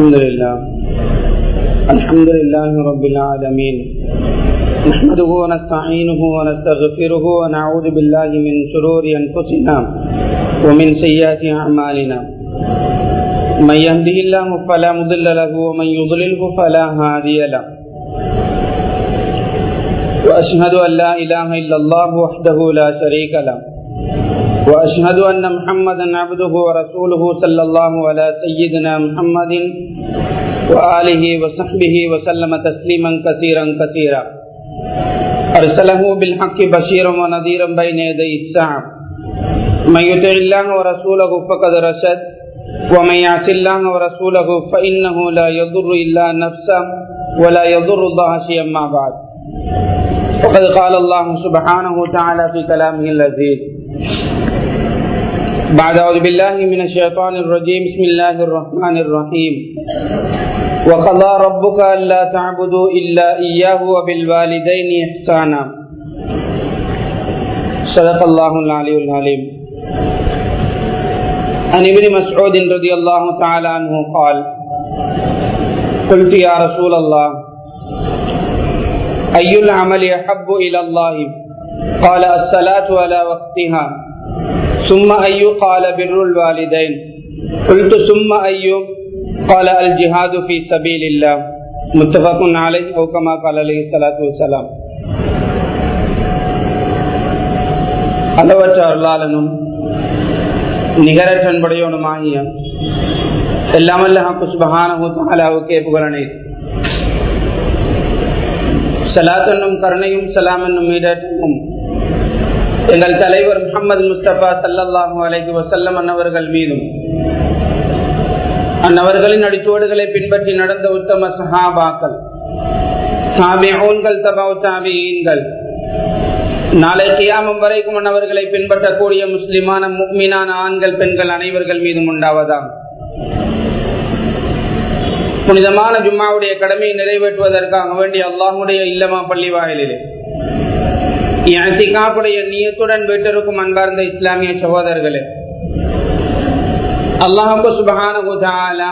الحمد لله. الحمد لله رب العالمين. نحمده ونستعينه ونستغفره ونعوذ بالله من شرور أنفسنا ومن سيئات أعمالنا. من يهده الله فلا مضل له ومن يضلله فلا هادي له. وأشهد أن لا إله إلا الله وحده لا شريك له. وأشهد أن محمدا عبده ورسوله صلى الله على سيدنا محمد وآله وصحبه وسلم تسليما كثيرا كثيرا. أرسله بالحق بشيرا ونذيرا بين يدي الساعة. من يطع الله ورسوله فقد رشد. ومن يعص الله ورسوله فإنه لا يضر إلا نفسه ولا يضر الله شيئا ما بعد. وقد قال الله سبحانه وتعالى في كلامه العزيز بعد أعوذ بالله من الشيطان الرجيم. بسم الله الرحمن الرحيم. وقضى ربك ألا تعبدوا إلا إياه وبالوالدين إحسانا. صدق الله العلي العليم عن ابن مسعود رضي الله تعالى عنه قال قلت يا رسول الله أي العمل أحب إلى الله؟ قال الصلاة على وقتها. ثم أي قال بر الوالدين قلت ثم أي قال الجهاد في سبيل الله متفق عليه أو كما قال عليه الصلاة والسلام அளவற்ற அருளாளனும் நிகரற்ற அன்புடையவனுமாகிய எல்லாமல்ல சுபகானவுக்கே புகழனை சலாத் என்னும் கருணையும் சலாம் என்னும் மீடற்றும் எங்கள் தலைவர் முகமது முஸ்தபா சல்லாஹு அலைக்கு வசல்லம் அன்னவர்கள் மீதும் அன்னவர்களின் அடிச்சோடுகளை பின்பற்றி நடந்த உத்தம சஹாபாக்கள் சாபிகள் தபாவ் சாபியீன்கள் நாளை கியாமம் வரைக்கும் அன்னவர்களை பின்பற்றக்கூடிய முஸ்லிமான முக்மீனான ஆண்கள் பெண்கள் அனைவர்கள் மீதும் உண்டாவதாம். புனிதமான ஜும்மாவுடைய கடமையை நிறைவேற்றுவதற்காக வேண்டிய அல்லாஹுடைய இல்லமா பள்ளி வாயிலே இத்திகாப்புடைய நீயத்துடன் வீட்டிற்கும் அன்பார்ந்த இஸ்லாமிய சகோதரர்களே அல்லாஹு சுபகான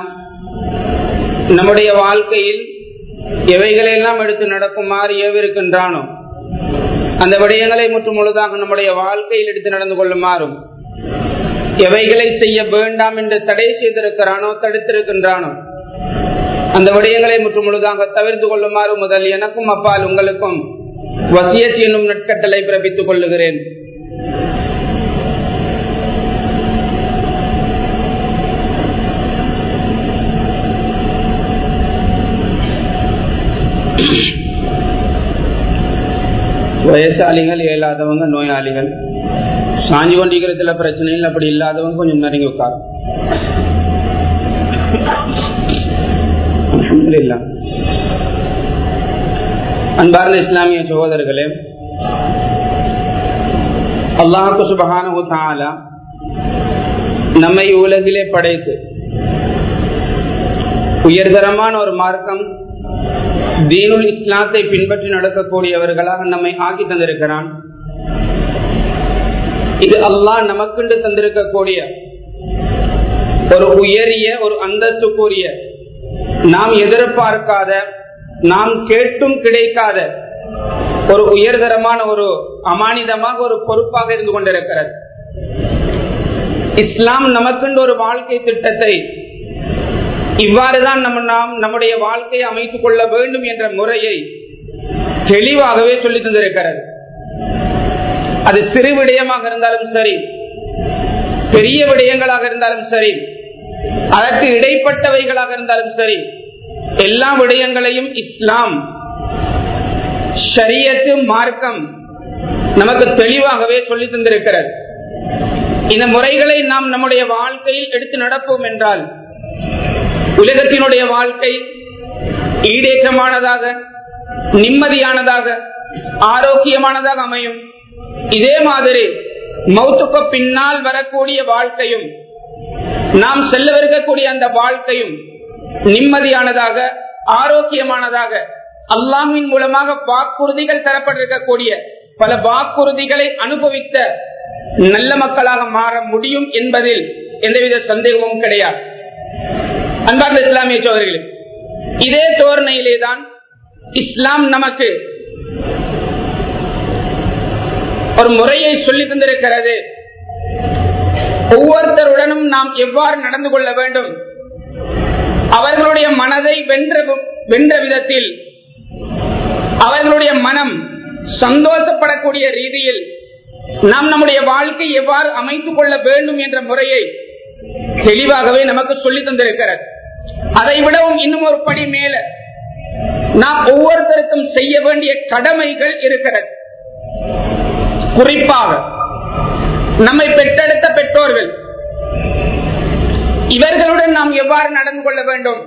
நம்முடைய வாழ்க்கையில் எவைகளெல்லாம் எடுத்து நடக்குமாறு ஏவிருக்கின்றானோ அந்த விடயங்களை முற்று முழுதாக நம்முடைய வாழ்க்கையில் எடுத்து நடந்து கொள்ளுமாறும் எவைகளை செய்ய வேண்டாம் என்று தடை செய்திருக்கிறானோ தடுத்திருக்கின்றானோ அந்த விடயங்களை முற்று முழுதாக தவிர்த்து கொள்ளுமாறு முதல் எனக்கும் அப்பால் உங்களுக்கும் வசியத் என்னும் நட்கட்டளை பிறப்பித்துக் கொள்ளுகிறேன். வயசாளிகள் இயலாதவங்க நோயாளிகள். சாஞ்சி கொண்டிருக்கிறதுல பிரச்சனைகள் அப்படி இல்லாதவங்க கொஞ்சம் நெருங்கி உட்காரும் அன்பார்ந்த இஸ்லாமிய சகோதரர்களே அல்லாஹு சுபகான நம்மை உலகிலே படைத்து உயர்தரமான ஒரு மார்க்கம் தீனுல் இஸ்லாத்தை பின்பற்றி நடக்கக்கூடியவர்களாக நம்மை ஆக்கி தந்திருக்கிறான். இது அல்லாஹ் நமக்குண்டு தந்திருக்கக்கூடிய ஒரு உயரிய ஒரு அந்தஸ்துக்குரிய நாம் எதிர்பார்க்காத நாம் கேட்டும் கிடைக்காத ஒரு உயர்தரமான ஒரு அமானிதமாக ஒரு பொறுப்பாக இருந்து கொண்டிருக்கிறது. இஸ்லாம் நமக்குண்டு ஒரு வாழ்க்கை திட்டத்தை இவ்வாறுதான் நம்ம நாம் நம்முடைய வாழ்க்கையை அமைத்துக் கொள்ள வேண்டும் என்ற முறையை தெளிவாகவே சொல்லி தந்திருக்கிறது. அது சிறு விடயமாக இருந்தாலும் சரி பெரிய விடயங்களாக இருந்தாலும் சரி அதற்கு இடைப்பட்டவைகளாக இருந்தாலும் சரி எல்லா விடயங்களையும் இஸ்லாம் ஷரியத்து மார்க்கம் நமக்கு தெளிவாகவே சொல்லி தந்திருக்கிறது. இந்த முறைகளை நாம் நம்முடைய வாழ்க்கையில் எடுத்து நடப்போம் என்றால் உலகத்தினுடைய வாழ்க்கை ஈடேற்றமானதாக நிம்மதியானதாக ஆரோக்கியமானதாக அமையும். இதே மாதிரி மௌத்துக்கு பின்னால் வரக்கூடிய வாழ்க்கையும் நாம் செல்லவிருக்கக்கூடிய அந்த வாழ்க்கையும் நிம்மதியானதாக ஆரோக்கியமானதாக அல்லாமின் மூலமாக வாக்குறுதிகள் தரப்பட்டிருக்கக்கூடிய பல வாக்குறுதிகளை அனுபவித்த நல்ல மக்களாக மாற முடியும் என்பதில் எந்தவித சந்தேகமும் கிடையாது. அன்பார்ந்த இஸ்லாமிய சோதரிகளே இதே தோரணையிலே தான் இஸ்லாம் நமக்கு ஒரு முறையை சொல்லி தந்திருக்கிறது. ஒவ்வொருத்தருடனும் நாம் எவ்வாறு நடந்து கொள்ள வேண்டும்? அவர்களுடைய மனதை வென்ற வென்ற விதத்தில் அவர்களுடைய மனம் சந்தோஷப்படக்கூடிய ரீதியில் நாம் நம்முடைய வாழ்க்கை எவ்வாறு அமைத்துக் கொள்ள வேண்டும் என்ற முறையை தெளிவாகவே நமக்கு சொல்லி தந்திருக்கிறது. அதை விடவும் இன்னும் ஒரு படி மேல நாம் ஒவ்வொருத்தருக்கும் செய்ய வேண்டிய கடமைகள் இருக்கிறது. குறிப்பாக நம்மை பெற்றெடுத்த பெற்றோர்கள் இவர்களுடன் நாம் எவ்வாறு நடந்து கொள்ள வேண்டும்?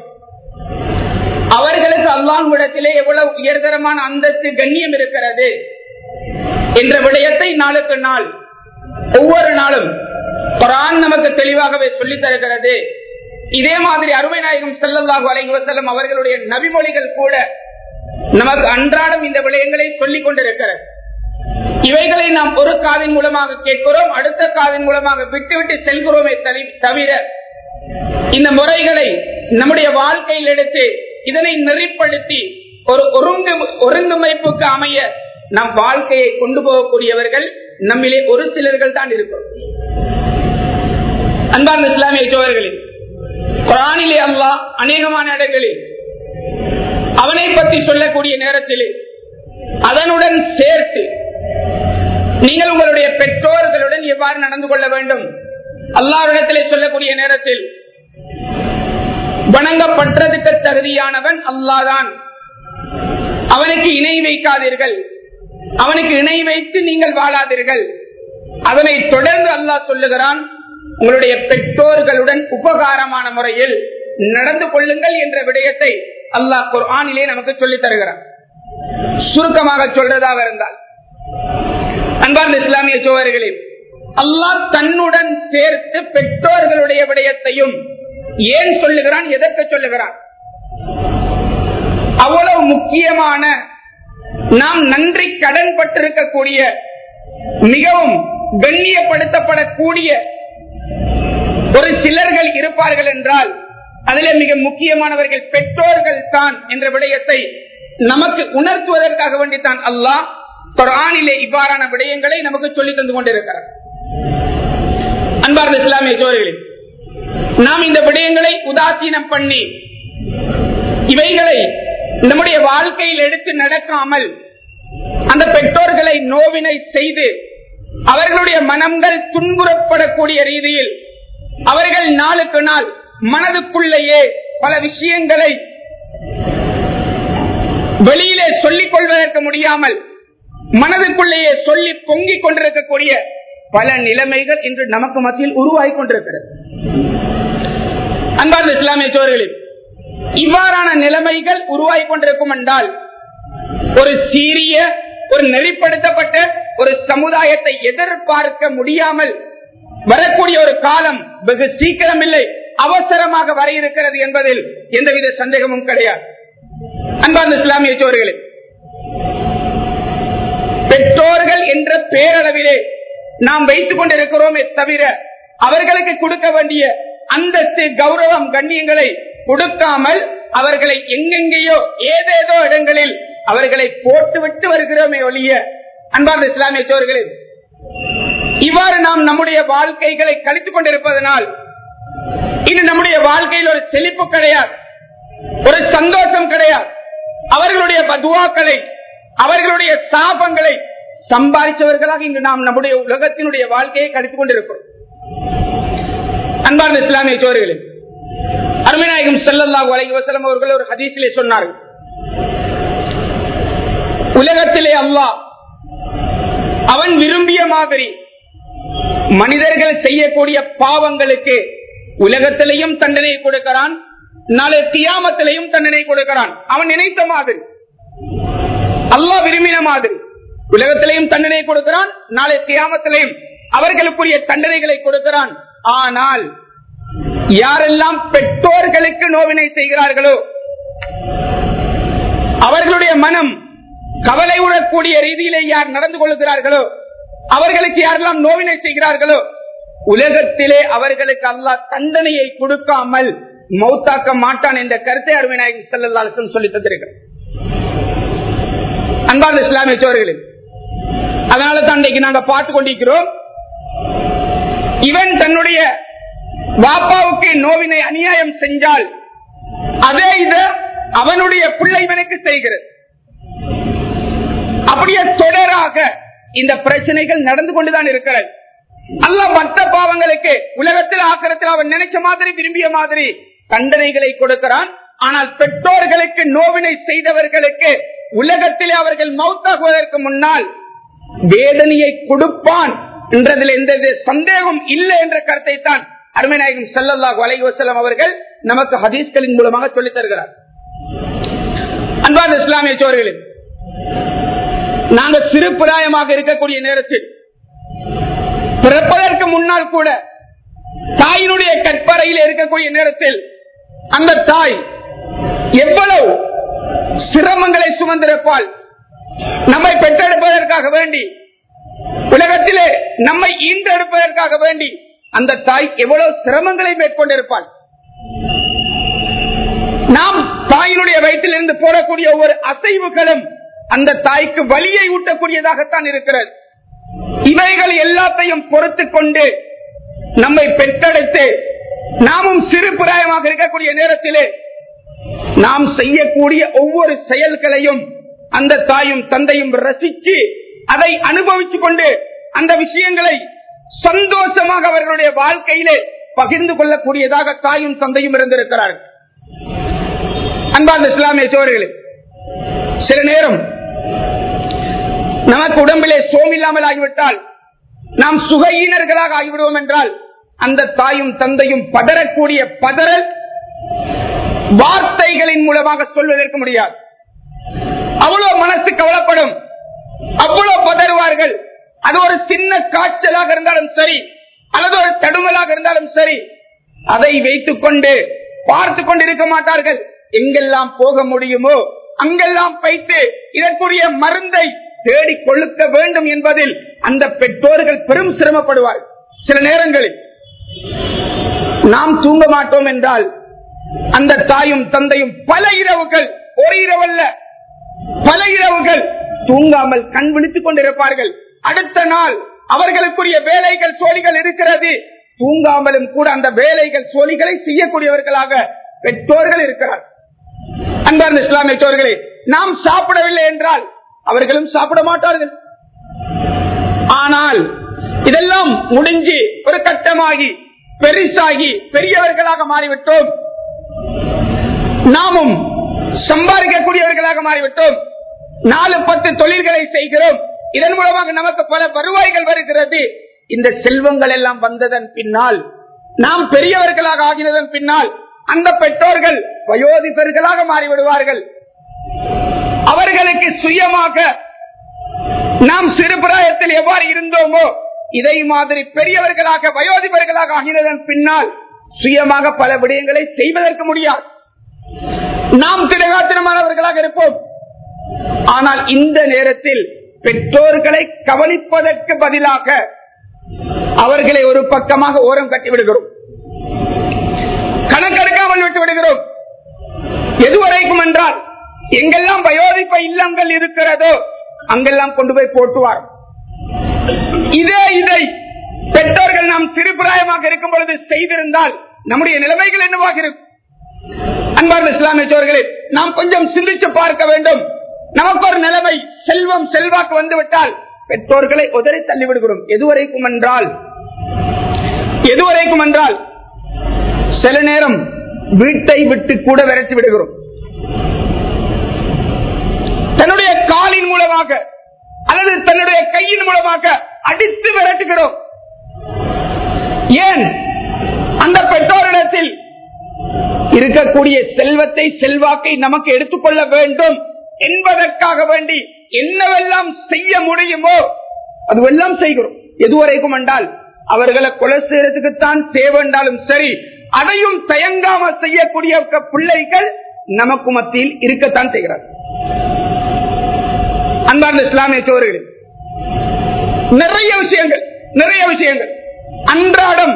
அவர்களுக்கு அல்லாஹ்விடத்திலே எவ்வளவு உயர்தரமான அந்தஸ்து கண்ணியம் இருக்கிறது என்ற விடயத்தை நாளுக்கு நாள் ஒவ்வொரு நாளும் குரான் நமக்கு தெளிவாகவே சொல்லித் தருகிறது. இதே மாதிரி அருமை நாயகம் செல்லல்லாஹு அலைஹி அவர்களுடைய நபிமொழிகள் கூட நமக்கு அன்றாடம் இந்த விடயங்களை சொல்லிக் கொண்டிருக்கிறது. இவைகளை நாம் ஒரு காதின் மூலமாக கேட்கிறோம் அடுத்த காதின் மூலமாக விட்டுவிட்டு செல்கிறோமே தவிர இந்த முறைகளை நம்முடைய வாழ்க்கையில் எடுத்து இதனை நெறிப்படுத்தி ஒரு ஒருங்கு ஒருங்குமைப்புக்கு அமைய நம் வாழ்க்கையை கொண்டு போகக்கூடியவர்கள் நம்மிலே ஒரு சிலர்கள் தான் இருக்கும் அன்பார்ந்த இஸ்லாமிய சோழர்களில் குரானிலே அல்லா அநேகமான இடங்களில் அவனை பற்றி சொல்லக்கூடிய நேரத்தில் அதனுடன் சேர்த்து நீங்கள் உங்களுடைய பெற்றோர்களுடன் எவ்வாறு நடந்து கொள்ள வேண்டும்? அல்லாவிடத்திலே சொல்லக்கூடிய நேரத்தில் வணங்கப்பட்டதுக்கு தகுதியானவன் அல்லாதான் அவனுக்கு இணை வைக்காதீர்கள். அவனுக்கு இணை வைத்து நீங்கள் வாழாதீர்கள். அதனை தொடர்ந்து அல்லாஹ் சொல்லுகிறான் உங்களுடைய பெற்றோர்களுடன் உபகாரமான முறையில் நடந்து கொள்ளுங்கள் என்ற விடயத்தை அல்லாஹ் குர்ஆனிலே நமக்கு சொல்லி தருகிறான். சுருக்கமாக சொல்றதாக இருந்தால் அன்பார்ந்த இஸ்லாமிய சோழர்கள் அல்லாஹ் தன்னுடன் சேர்த்து பெற்றோர்களுடைய விடயத்தையும் ஏன் சொல்லுகிறான் எதற்கு சொல்லுகிறான்? அவ்வளவு முக்கியமான நாம் நன்றி கடன் பட்டிருக்கக்கூடிய மிகவும் கண்ணியப்படுத்தப்படக்கூடிய ஒரு சிலர்கள் இருப்பார்கள் என்றால் அதில் மிக முக்கியமானவர்கள் பெற்றோர்கள் தான் என்ற விடயத்தை நமக்கு உணர்த்துவதற்காக வேண்டித்தான் அல்லாஹ் குரானிலே இவ்வாறான விடயங்களை நமக்கு சொல்லி தந்து கொண்டிருக்கிறார். அன்பார்ந்த இஸ்லாமிய சோழர்களே நாம் இந்த விடயங்களை உதாசீனம் பண்ணி இவைகளை நம்முடைய வாழ்க்கையில் எடுத்து நடக்காமல் அந்த பெற்றோர்களை நோவினை செய்து அவர்களுடைய மனங்கள் துன்புறப்படக்கூடிய ரீதியில் அவர்கள் நாளுக்கு நாள் மனதுக்குள்ளேயே பல விஷயங்களை வெளியிலே சொல்லிக் கொள்வதற்கு முடியாமல் மனதுக்குள்ளேயே சொல்லி பொங்கிக் கொண்டிருக்கக்கூடிய பல நிலைமைகள் இன்று நமக்கு மத்தியில் உருவாகி கொண்டிருக்கிறது. அன்பார்ந்த இஸ்லாமிய சோழர்களில் இவ்வாறான நிலைமைகள் உருவாகி கொண்டிருக்கும் என்றால் ஒரு சீரிய ஒரு நெறிப்படுத்தப்பட்ட ஒரு சமுதாயத்தை எதிர்பார்க்க முடியாமல் வரக்கூடிய ஒரு காலம் வெகு சீக்கிரம் இல்லை அவசரமாக வர இருக்கிறது என்பதில் எந்தவித சந்தேகமும் கிடையாது. அன்பார்ந்த இஸ்லாமிய சோழர்களே பெற்றோர்கள் என்ற பேரளவிலே நாம் வைத்துக் கொண்டிருக்கிறோமே தவிர அவர்களுக்கு கொடுக்க வேண்டிய அந்தஸ்து கௌரவம் கண்ணியங்களை கொடுக்காமல் அவர்களை எங்கெங்கேயோ ஏதேதோ இடங்களில் அவர்களை போட்டுவிட்டு வருகிறோமே ஒழிய அன்பார்ந்த இஸ்லாமிய சோர்களே இவ்வாறு நாம் நம்முடைய வாழ்க்கைகளை கழித்துக் கொண்டிருப்பதனால் இனி நம்முடைய வாழ்க்கையில் ஒரு செழிப்பு கிடையாது ஒரு சந்தோஷம் கிடையாது. அவர்களுடைய பதுவாக்களை அவர்களுடைய சாபங்களை சம்பாதிச்சவர்களாக இன்று நாம் நம்முடைய உலகத்தினுடைய வாழ்க்கையை கழித்துக் கொண்டிருக்கிறோம். அன்பார்ந்த இஸ்லாமிய சோர்களே அருமநாயகம் செல்லல்லா அலைஹி வசலம் அவர்கள் ஒரு ஹதீஸிலே சொன்னார்கள். உலகத்திலே அல்லாஹ் அவன் விரும்பிய மாதிரி மனிதர்கள் செய்யக்கூடிய பாவங்களுக்கு உலகத்திலையும் தண்டனை கொடுக்கிறான் நாளை தியாமத்திலையும் தண்டனை கொடுக்கிறான். அவன் நினைத்த மாதிரி அல்லாஹ் விரும்பின மாதிரி உலகத்திலையும் தண்டனை கொடுக்கிறான் நாளை தியாமத்திலையும் அவர்களுக்குரிய தண்டனைகளை கொடுக்கிறான். ஆனால் யாரெல்லாம் பெற்றோர்களுக்கு நோவினை செய்கிறார்களோ அவர்களுடைய மனம் கவலை உடக்கூடிய ரீதியிலே யார் நடந்து கொள்கிறார்களோ அவர்களுக்கு யாரெல்லாம் நோவினை செய்கிறார்களோ உலகத்திலே அவர்களுக்கு அல்லா தண்டனையை கொடுக்காமல் மௌத்தாக்க மாட்டான் என்ற கருத்தை அருமைநாயகம் செல்லல்லாசன் சொல்லி தந்திருக்கிறார். அன்பார்ந்த இஸ்லாமிய அதனால தான் நாங்க பார்த்து கொண்டிருக்கிறோம். இவன் தன்னுடைய பாப்பாவுக்கு நோவினை அநியாயம் செஞ்சால் அதே இத அவனுடைய பிள்ளை இவனுக்கு செய்கிறது. அப்படியே தொடராக இந்த பிரச்சனைகள் நடந்து கொண்டுதான் இருக்கிறது. அல்ல மற்ற பாவங்களுக்கு உலகத்தில் ஆக்கிரத்தில் அவன் நினைச்ச மாதிரி விரும்பிய மாதிரி தண்டனைகளை கொடுக்கிறான். ஆனால் பெற்றோர்களுக்கு நோவினை செய்தவர்களுக்கு உலகத்திலே அவர்கள் மௌத்தாகுவதற்கு முன்னால் வேதனையை கொடுப்பான் என்றதில் எந்த சந்தேகம் இல்லை என்ற கருத்தை தான் அருமைநாயகம் செல்லல்லாஹு அலைஹி வசலம் அவர்கள் நமக்கு ஹதீஸ்களின் மூலமாக சொல்லித் தருகிறார். அன்பான இஸ்லாமிய சோழர்களே நாங்க சிறு பிராயமாக இருக்கக்கூடிய நேரத்தில் பிறப்பதற்கு முன்னால் கூட தாயினுடைய கற்பறையில் இருக்கக்கூடிய நேரத்தில் அந்த தாய் எவ்வளவு சிரமங்களை சுமந்திருப்பாள் நம்மை பெற்றெடுப்பதற்காக வேண்டி உலகத்திலே நம்மை ஈண்டெடுப்பதற்காக வேண்டி அந்த தாய் எவ்வளவு சிரமங்களை மேற்கொண்டிருப்பாள். நாம் தாயினுடைய வயிற்றில் இருந்து போடக்கூடிய ஒவ்வொரு அசைவுகளும் அந்த தாய்க்கு வலியை ஊட்டக்கூடியதாகத்தான் இருக்கிறது. இவைகள் எல்லாத்தையும் பொறுத்து கொண்டு நம்மை பெற்றெடுத்து நாமும் சிறு பிராயமாக இருக்கக்கூடிய நேரத்திலே நாம் செய்யக்கூடிய ஒவ்வொரு செயல்களையும் அந்த தாயும் தந்தையும் ரசிச்சு அதை அனுபவிச்சு கொண்டு அந்த விஷயங்களை சந்தோஷமாக அவர்களுடைய வாழ்க்கையிலே பகிர்ந்து கொள்ளக்கூடியதாக தாயும் தந்தையும் இருந்திருக்கிறார்கள். அன்பார்ந்த இஸ்லாமிய சோழர்களே சில நேரம் நமக்கு உடம்பிலே சோமில்லாமல் ஆகிவிட்டால் நாம் சுகையினர்களாக ஆகிவிடுவோம் என்றால் அந்த தாயும் தந்தையும் பதறக்கூடிய பதறல் வார்த்தைகளின் மூலமாக சொல்வதற்கு முடியாது. மனசு கவலைப்படும். அவ்வளவு பதறுவார்கள். அது ஒரு சின்ன காய்ச்சலாக இருந்தாலும் சரி அல்லது ஒரு தடுமலாக இருந்தாலும் சரி அதை வைத்துக் கொண்டு பார்த்து கொண்டிருக்க மாட்டார்கள். எங்கெல்லாம் போக முடியுமோ அங்கெல்லாம் வைத்து இதற்குரிய மருந்தை தேடி கொழுக்க வேண்டும் என்பதில் அந்த பெற்றோர்கள் பெரும் சிரமப்படுவார்கள். சில நேரங்களில் நாம் தூங்க மாட்டோம் என்றால் அந்த தாயும் தந்தையும் பல இரவுகள் ஒரு இரவல்ல பல இரவுகள் தூங்காமல் கண் விழித்துக் கொண்டிருப்பார்கள். அடுத்த நாள் அவர்களுக்குரிய வேலைகள் சோழிகள் இருக்கிறது. தூங்காமலும் கூட அந்த வேலைகள் சோழிகளை செய்யக்கூடியவர்களாக பெற்றோர்கள் இருக்கிறார். அன்பார்ந்த இஸ்லாமிய சோர்களே நாம் சாப்பிடவில்லை என்றால் அவர்களும் சாப்பிட மாட்டார்கள். ஆனால் இதெல்லாம் முடிஞ்சு ஒரு கட்டமாகி பெரிசாகி பெரியவர்களாக மாறிவிட்டோம். நாமும் சம்பாதிக்கக்கூடியவர்களாக மாறிவிட்டோம். நாலு பத்து தொழில்களை செய்கிறோம். இதன் மூலமாக நமக்கு பல வருவாய்கள் வருகிறது. இந்த செல்வங்கள் எல்லாம் வந்ததன் பின்னால் நாம் பெரியவர்களாக ஆகினதன் பின்னால் அந்த பெற்றோர்கள் வயோதிபர்களாக மாறிவிடுவார்கள். அவர்களுக்கு சுயமாக நாம் சிறு பிராயத்தில் எவ்வாறு இருந்தோமோ இதை மாதிரி பெரியவர்களாக வயோதிபர்களாக ஆகினதன் பின்னால் சுயமாக பல விடயங்களை செய்வதற்கு முடியாது. நாம் திரகாத்திரமானவர்களாக இருப்போம். ஆனால் இந்த நேரத்தில் பெற்றோர்களை கவனிப்பதற்கு பதிலாக அவர்களை ஒரு பக்கமாக ஓரம் கட்டி விடுகிறோம். கணக்கெடுக்காமல் விட்டு விடுகிறோம். எதுவரைக்கும் என்றால் எங்கெல்லாம் வயோதிப்ப இல்லங்கள் இருக்கிறதோ அங்கெல்லாம் கொண்டு போய் போட்டுவார். இதே இதை பெற்றோர்கள் நாம் சிறுபிராயமாக இருக்கும் பொழுது செய்திருந்தால் நம்முடைய நிலைமைகள் என்னவாக இருக்கும்? அன்பார்ந்த இஸ்லாமியர்களே நாம் கொஞ்சம் சிந்திச்சு பார்க்க வேண்டும். நமக்கு ஒரு நிலைமை செல்வம் செல்வாக்கு வந்துவிட்டால் பெற்றோர்களை உதறி தள்ளிவிடுகிறோம். எதுவரைக்கும் என்றால் எதுவரைக்கும் என்றால் சில நேரம் வீட்டை விட்டு கூட விரட்டி விடுகிறோம். தன்னுடைய காலின் மூலமாக அல்லது தன்னுடைய கையின் மூலமாக அடித்து விரட்டுகிறோம். ஏன்? அந்த பெற்றோரிடத்தில் இருக்கக்கூடிய செல்வத்தை செல்வாக்கை நமக்கு எடுத்துக்கொள்ள வேண்டும் என்பதற்காக வேண்டி என்னவெல்லாம் செய்ய முடியுமோ அதுவெல்லாம் செய்கிறோம். எதுவரைக்கும் என்றால் அவர்களை கொலை செய்யறதுக்குத்தான் தேவைண்டாலும் சரி அதையும் தயங்காம செய்யக்கூடிய பிள்ளைகள் நமக்கு மத்தியில் இருக்கத்தான் செய்கிறார் அன்பார்ந்த இஸ்லாமிய சோழர்கள் நிறைய விஷயங்கள் நிறைய விஷயங்கள். அன்றாடம்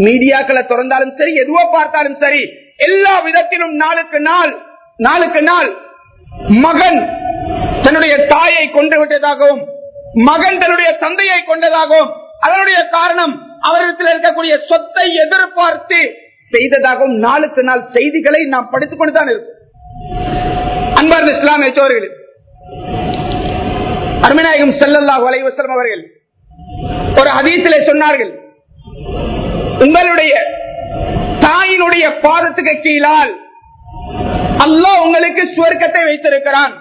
மீடியாக்களை திறந்தாலும் சரி எதுவோ பார்த்தாலும் சரி எல்லா விதத்திலும் நாளுக்கு நாள் நாளுக்கு நாள் மகன் தன்னுடைய தாயை கொண்டு விட்டதாகவும் மகன் தன்னுடைய தந்தையை கொண்டதாகவும் அதனுடைய காரணம் அவரிடத்தில் இருக்கக்கூடிய சொத்தை எதிர்பார்த்து செய்ததாகவும் நாளுக்கு நாள் செய்திகளை நாம் படித்துக் கொண்டுதான் இருக்கும். அன்பார்ந்த இஸ்லாமிய சோழர்கள் அருமநாயகம் செல்லல்லா வலைவசலம் அவர்கள் ஒரு ஹதீசிலே சொன்னார்கள் உங்களுடைய தாயினுடைய பாதத்துக்கு கீழால் அல்லாஹ் உங்களுக்கு சுவர்க்கத்தை வைத்திருக்கிறான்.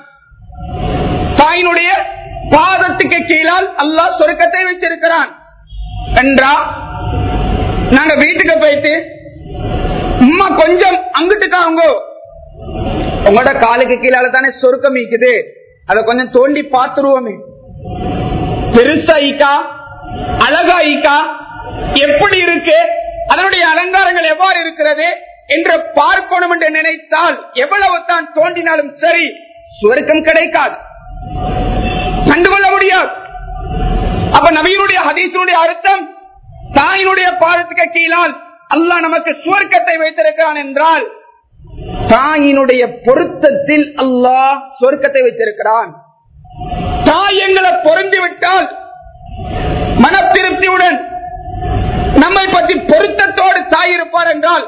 தாயினுடைய பாதத்துக்கு கீழால் அல்லாஹ் சொர்க்கத்தை வச்சிருக்கிறான் என்றா நாங்க வீட்டுக்கு போயிட்டு அம்மா கொஞ்சம் அங்கிட்டு காங்கோ உங்களோட காலுக்கு கீழால தானே சொருக்கம் இருக்குது அதை கொஞ்சம் தோண்டி பார்த்துருவோமே. பெருசா ஈக்கா அழகா ஈக்கா எப்படி இருக்கு? அதனுடைய அலங்காரங்கள் எவ்வாறு இருக்கிறது? என்று பார்க்கணும் என்று நினைத்தால் எவ்வளவு தான் தோன்றினாலும் சரி சுவர்க்கம் கிடைக்காது. கண்டுகொள்ள முடியாது. அப்ப நவீனுடைய ஹதீசனுடைய அர்த்தம் தாயினுடைய பாதத்துக்கு கீழால் அல்லாஹ் நமக்கு சுவர்க்கத்தை வைத்திருக்கிறான் என்றால் தாயினுடைய பொருத்தத்தில் அல்லாஹ் சொர்க்கத்தை வைத்திருக்கிறான். தாய் எங்களை பொருந்திவிட்டால் மன திருப்தியுடன் நம்மை பற்றி பொருத்தத்தோடு தாய் என்றால்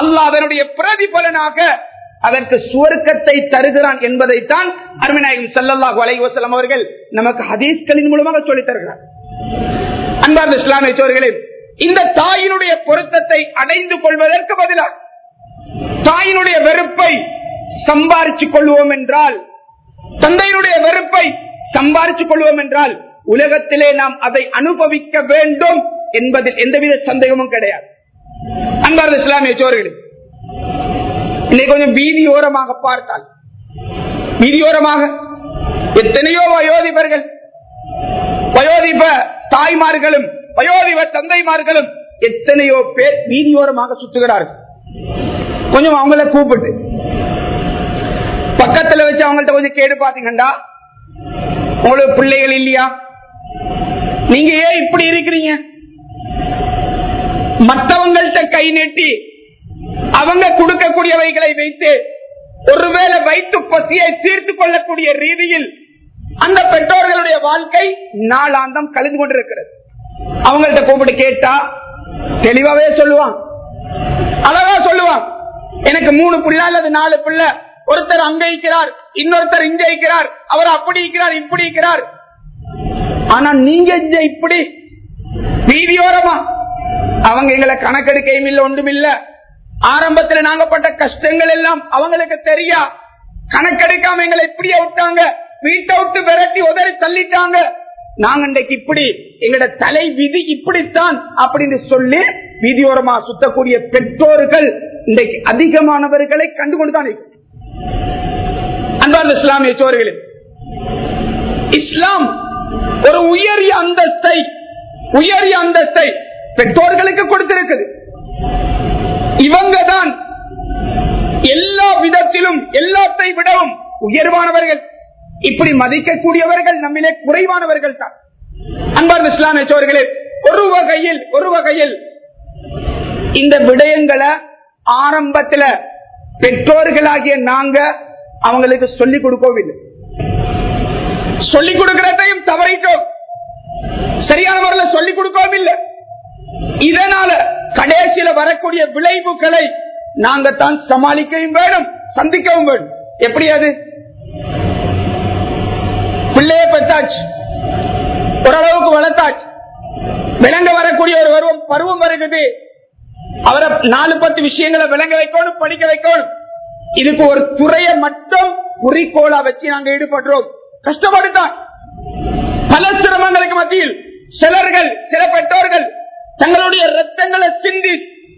அல்லாஹ் அதனுடைய பிரதிபலனாக அதற்கு சுவர்க்கத்தை தருகிறான் என்பதைத்தான் அருமநாயகம் சல்லல்லாஹு அலைஹி அவர்கள் நமக்கு ஹதீஸ்களின் மூலமாக சொல்லித் தருகிறார். அன்பார்ந்த இஸ்லாமிய சோர்களே இந்த தாயினுடைய பொருத்தத்தை அடைந்து கொள்வதற்கு பதிலாக தாயினுடைய வெறுப்பை சம்பாரிச்சுக் கொள்வோம் என்றால் தந்தையினுடைய வெறுப்பை சம்பாரிச்சுக் கொள்வோம் என்றால் உலகத்திலே நாம் அதை அனுபவிக்க வேண்டும் என்பதில் எந்தவித சந்தேகமும் கிடையாது. அன்பார் இஸ்லாமிய சோர்களே இன்னைக்கு கொஞ்சம் வீதியோரமாக பார்த்தால் வீதியோரமாக எத்தனையோ வயோதிபர்கள் வயோதிப தாய்மார்களும் வயோதிப தந்தைமார்களும் எத்தனையோ பேர் வீதியோரமாக சுத்துகிறார்கள் கொஞ்சம் அவங்கள கூப்பிட்டு பக்கத்துல வச்சு அவங்கள்ட்ட கொஞ்சம் கேடு பாத்தீங்கண்டா உங்களுக்கு பிள்ளைகள் இல்லையா? நீங்க ஏன் இப்படி இருக்கிறீங்க? மற்றவங்கள்ட்ட கை நீட்டி அவங்க கொடுக்கக்கூடியவைகளை வைத்து ஒருவேளை வயிற்று பசியை தீர்த்து கொள்ளக்கூடிய ரீதியில் அந்த பெற்றோர்களுடைய வாழ்க்கை நாளாந்தம் கழிந்து கொண்டிருக்கிறது. அவங்கள்ட்ட கூப்பிட்டு கேட்டா தெளிவாவே சொல்லுவான். அழகா சொல்லுவான். எனக்கு மூணு பிள்ளை அல்லது நாலு பிள்ளை. ஒருத்தர் அங்க இருக்கிறார் இன்னொருத்தர் இங்க இருக்கிறார். அவர் அப்படி இருக்கிறார் இப்படி இருக்கிறார். ஆனா நீங்க இப்படி வீதியோரமா அவங்க எங்களை கணக்கெடுக்கையும் இல்ல ஒன்றும் இல்ல. ஆரம்பத்துல நாங்க பட்ட கஷ்டங்கள் எல்லாம் அவங்களுக்கு தெரியா. கணக்கெடுக்காம எங்களை இப்படியே விட்டாங்க. வீட்டை விட்டு விரட்டி உதறி தள்ளிட்டாங்க. நாங்க இன்றைக்கு இப்படி எங்களோட தலை விதி இப்படித்தான் அப்படின்னு சொல்லி வீதியோரமா சுத்தக்கூடிய பெற்றோர்கள் இன்றைக்கு அதிகமானவர்களை கண்டுகொண்டுதான் அன்பார்ந்த இஸ்லாமிய சோர்களே இஸ்லாம் ஒரு உயரிய அந்தஸ்தை உயரிய அந்தஸ்தை பெற்றோர்களுக்கு கொடுத்திருக்குது. இவங்க தான் எல்லா விதத்திலும் எல்லாத்தை விடவும் உயர்வானவர்கள். இப்படி மதிக்கக்கூடியவர்கள் நம்மிலே குறைவானவர்கள் தான். அன்பார்ந்த இஸ்லாம் சோர்களே ஒரு வகையில் ஒரு வகையில் இந்த விடயங்களை ஆரம்பத்துல பெற்றோர்களாகிய நாங்க அவங்களுக்கு சொல்லிக் கொடுக்கவில்லை. சொல்லிக் கொடுக்கிறதையும் தவறிட்டோம். சரியான முறையில் சொல்லிக் கொடுக்கவும் இல்லை. இதனால கடைசியில வரக்கூடிய விளைவுகளை நாங்க தான் சமாளிக்கவும் வேணும் சந்திக்கவும் வேணும் எப்படி அது? பிள்ளைய பெற்றாச்சு. ஓரளவுக்கு வளர்த்தாச்சு. விளங்க வரக்கூடிய ஒரு பருவம் பருவம் வருகிறது. அவரை நாலு பத்து விஷயங்களை விளங்க வைக்கணும் படிக்க வைக்கணும். இதுக்கு ஒரு துறையை மட்டும் குறிக்கோளா வச்சு நாங்க ஈடுபடுறோம். கஷ்டப்படுத்தான் பல சிரமங்களுக்கு மத்தியில் சிலர்கள் சில பெற்றோர்கள் தங்களுடைய ரத்தங்களை சிந்தி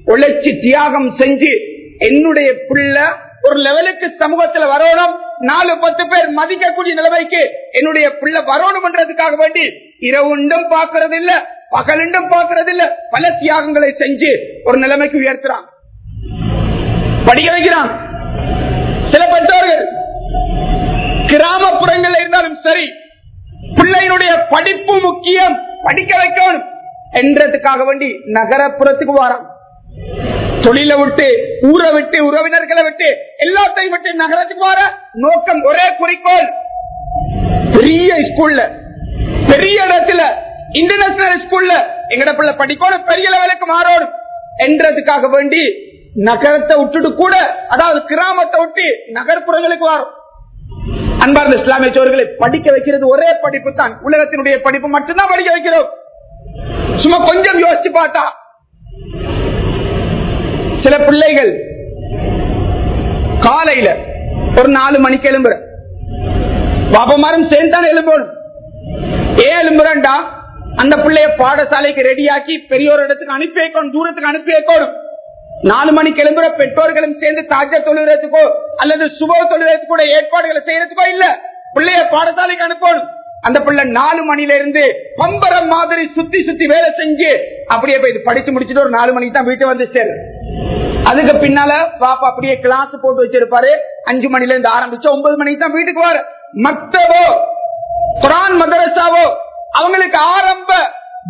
உழைச்சி தியாகம் செஞ்சு என்னுடைய பிள்ளை ஒரு லெவலுக்கு சமூகத்துல வரணும். நாலு பத்து பேர் மதிக்கக்கூடிய நிலைமைக்கு என்னுடைய பிள்ளை வரணும்ன்றதுக்காக வேண்டி இரவுண்டும் பாக்குறது இல்ல பகலுண்டும் பாக்குறது இல்ல பல தியாகங்களை செஞ்சு ஒரு நிலைமைக்கு உயர்த்துறான். படிக்க வைக்கிறான். சில பெற்றோர்கள் கிராமப்புறங்கள் இருந்தாலும் சரி பிள்ளையினுடைய படிப்பு முக்கியம். படிக்க வைக்கணும். என்றதுக்காக வேண்டி நகரப்புறத்துக்கு வாரம் தொழிலை விட்டு ஊரை விட்டு உறவினர்களை விட்டு எல்லாத்தையும் விட்டு நகரத்துக்கு வர. நோக்கம் ஒரே குறிக்கோள். பெரிய ஸ்கூல்ல பெரிய இடத்துல இன்டர்நேஷனல் ஸ்கூல்ல எங்கட பிள்ளை படிக்கணும் பெரிய லெவலுக்கு மாறணும். என்றதுக்காக வேண்டி நகரத்தை விட்டுட்டு கூட அதாவது கிராமத்தை விட்டு நகர்ப்புறங்களுக்கு வரும். அன்பார்ந்த இஸ்லாமிய சோர்களை படிக்க வைக்கிறது ஒரே படிப்பு தான். உலகத்தினுடைய படிப்பு மட்டும்தான் படிக்க வைக்கிறோம். சும்மா கொஞ்சம் யோசிச்சு பார்த்தா. சில பிள்ளைகள் காலையில ஒரு நாலு மணிக்கு எழும்புற. பாபமாரும் சேர்ந்தான் எழும்பணும் ஏன் எழும்புறா அந்த பிள்ளைய பாடசாலைக்கு ரெடியாக்கி பெரியோர் இடத்துக்கு அனுப்பி வைக்கணும் தூரத்துக்கு அனுப்பி வைக்கணும். நாலு மணிக்கு எழும்புற பெற்றோர்களும் சேர்ந்து தாஜ தொழுகிறதுக்கோ அல்லது சுப தொழுகிறதுக்கு கூட ஏற்பாடுகளை செய்யறதுக்கோ இல்ல. பிள்ளைய பாடசாலைக்கு அனுப்பணும். அந்த பிள்ளை நாலு மணில இருந்து பம்பரம் மாதிரி சுத்தி சுத்தி வேலை செஞ்சு அப்படியே போய் இது படிச்சு முடிச்சுட்டு ஒரு நாலு மணிக்கு தான் வீட்டு வந்து சேரு அதுக்கு பின்னால பாப்பா அப்படியே கிளாஸ் போட்டு வச்சிருப்பாரு. அஞ்சு மணில இருந்து ஆரம்பிச்சு ஒன்பது மணிக்கு தான் வீட்டுக்கு வர. மத்தவோ குரான் மதரசாவோ அவங்களுக்கு ஆரம்ப